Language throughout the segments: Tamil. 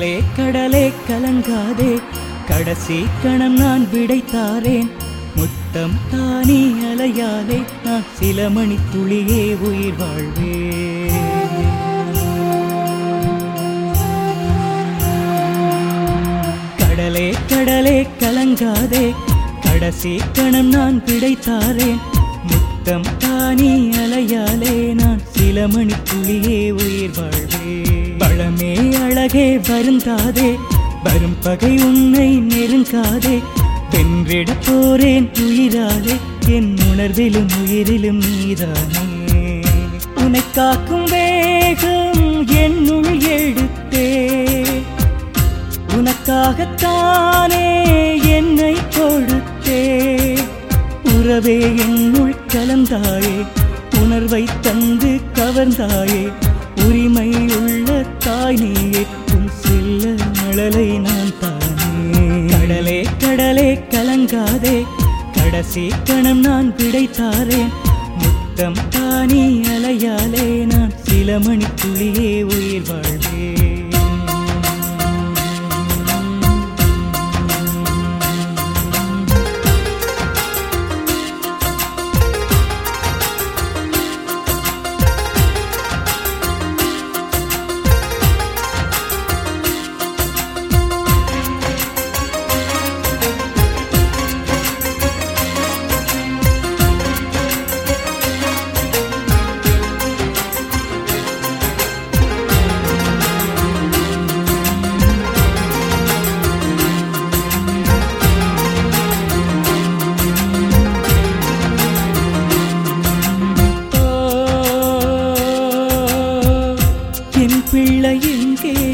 கடலே கடலே கலங்காதே. கடைசி கணம் நான் விடைத்தாரேன் முத்தம் தானே அலையாதே. நான் சில மணி துளியே உயிர் வாழ்வேன். கடலே கடலே கலங்காதே. கடைசி கணம் நான் பிடைத்தாரேன் முத்தம் தானே அலையாலே நான் சில மணி துளியே உயிர் வாழ்வேன். பழமே அழகே வருந்தாதே. வரும் பகை உன்னை நெருங்காதே. வென்றிட போறேன் உயிராலே. என் உணர்விலும் உயிரிலும் நீதானே. உனை காக்கும் வேகம் என்னுள் எடுத்தே. உனக்காகத்தானே என்னை கொடுத்தே. உறவே என்னுள் கலந்தாயே. உணர்வை தந்து கவர்ந்தாயே. உரிமையுள்ள தாய் நீ எட்டும் செல்ல மழலை நான் தானே. கடலே கடலே கலங்காதே. கடைசி கணம் நான் பிடைத்தாரேன் முத்தம் தானே அலையாலே நான் சில மணி துளியே உயிர் வாழ்வேன்.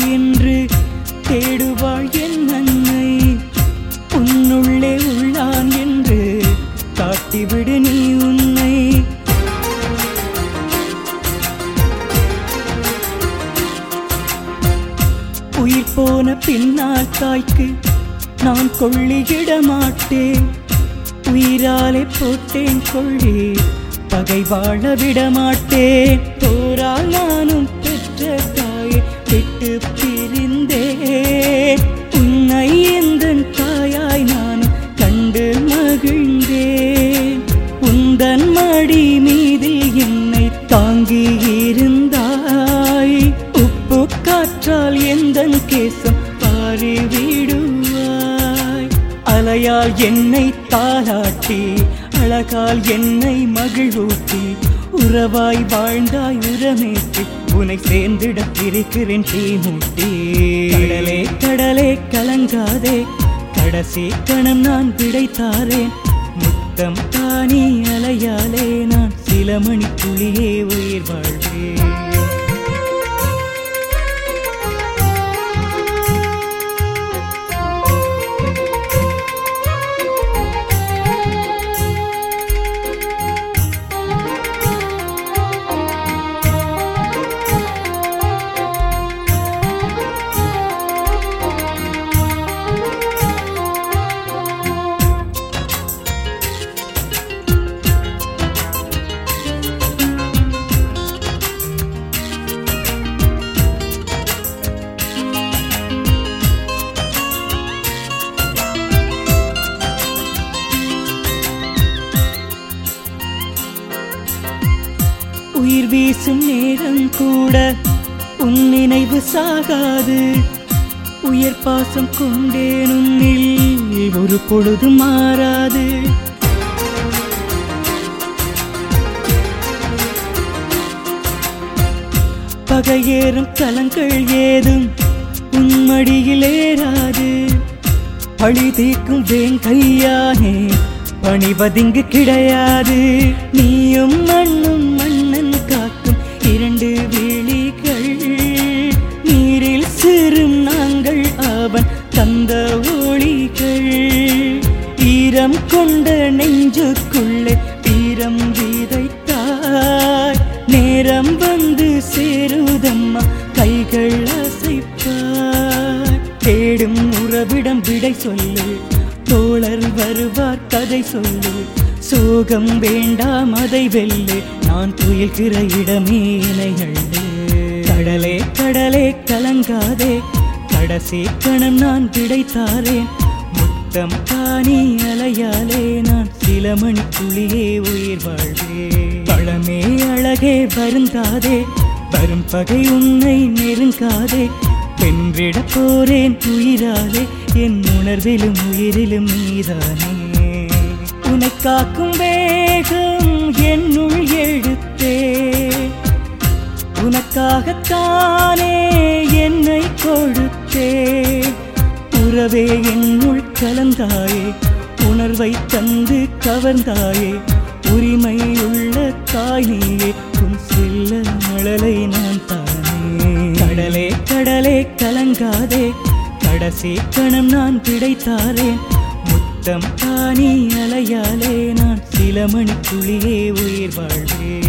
என்று தேடுவாள் என் அன்னை உன்னுள்ளே உள்ளான் என்று காட்டிவிடு நீ உன்னை. உயிர் போன பின்னால் தாய்க்கு நான் கொள்ளியிட மாட்டேன் உயிராலே போட்டேன் கொள்ளி பகை வாழ விட மாட்டேன் போரால் நானும் இருந்தாய். உப்பு காற்றால் எந்தன் கேசம் பாரி விடுவாய். அலையால் என்னை தாளாட்டி அழகால் என்னை மகிழ்வூட்டி உறவாய் வாழ்ந்தாய் உரமேற்றி உனை சேர்ந்திட பிரிக்கிறேன் தீ மூட்டி கடலே கடலே கலங்காதே கடைசி கணம் நான் பிடைத்தாரேன் முத்தம் தானி அலையாலே நான் நிலமணி துளியே உயிர் வாழ்வே உயிர் வீசும் நேரம் கூட உன் நினைவு சாகாது. உயர் பாசம் கொண்டேனும் உன்னில் ஒரு பொழுது மாறாது. பகையேறும் கலங்கள் ஏதும் உன்மடியில் ஏறாது. பழி தீக்கும் வேங்கையானே பணிவதிங்கு கிடையாது. நீயும் மண்ணும் வீரம் கொண்ட நெஞ்சுக்குள்ளே வீரம் விதைத்தாய். நேரம் வந்து சேருதம்மா கைகள் அசைப்பாய். தேடும் உறவிடம் விடை சொல்லு தோழர் வருவார் கதை சொல்லு. சோகம் வேண்டாம் அதை வெல்லு நான் துயில்கிற இடமே இணையள்ளு கடலே கடலே கலங்காதே கடைசி கணம் நான் கிடைத்தாரேன் முத்தம் தானி அலையாலே நான் சில மணி துளியே உயிர் வாழ்வே. பழமே அழகே வருந்தாதே. வரும் பகை உன்னை நெருங்காதே. வென்றிட போறேன் உயிராலே. என் உணர்விலும் உயிரிலும் நீதானே. உனை காக்கும் வேகம் என்னுள் எழுத்தே. உனக்காகத்தானே என்னை கொடுத்தே. உறவே என்னுள் கலந்தாயே உணர்வை தந்து கவர்ந்தாயே உரிமை உள்ள தாய் நீயே உன் செல்ல மழலை நான் தானே. கடலே கடலே கலங்காதே கடைசி கணம் நான் பிடைத்தாரேன் முத்தம் தானி அலையாலே நான் சில மணிக்குள்ளியே உயிர் வாழ்வேன்.